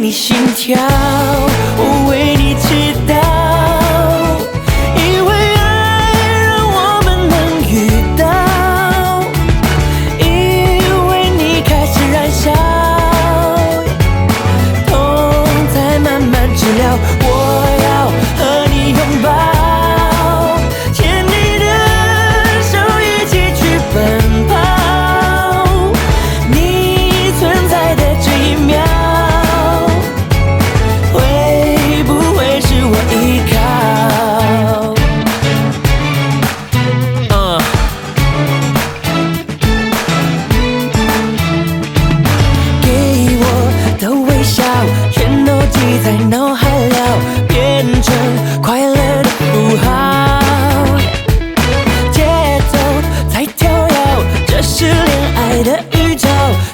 你心跳。在脑海了变成快乐的符号。节奏在跳跃这是恋爱的预兆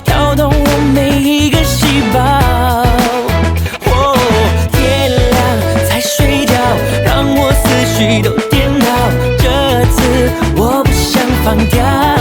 跳动我每一个细胞。哦天亮才睡觉让我思绪都颠倒。这次我不想放掉。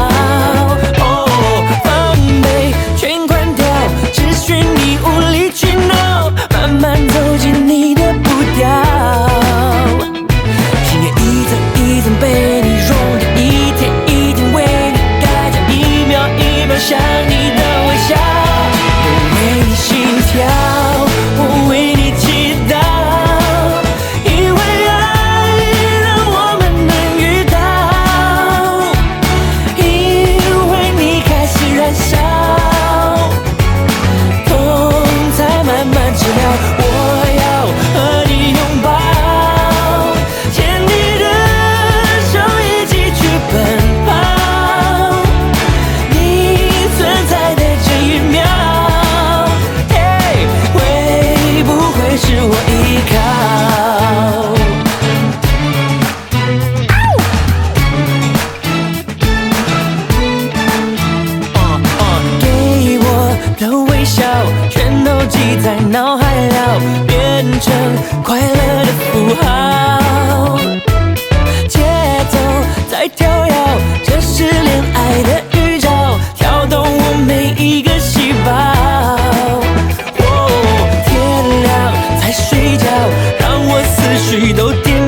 全都记在脑海了，变成快乐的符号。节奏在跳跃，这是恋爱的预兆。跳动我每一个细胞。天亮才睡觉，让我思绪都颠。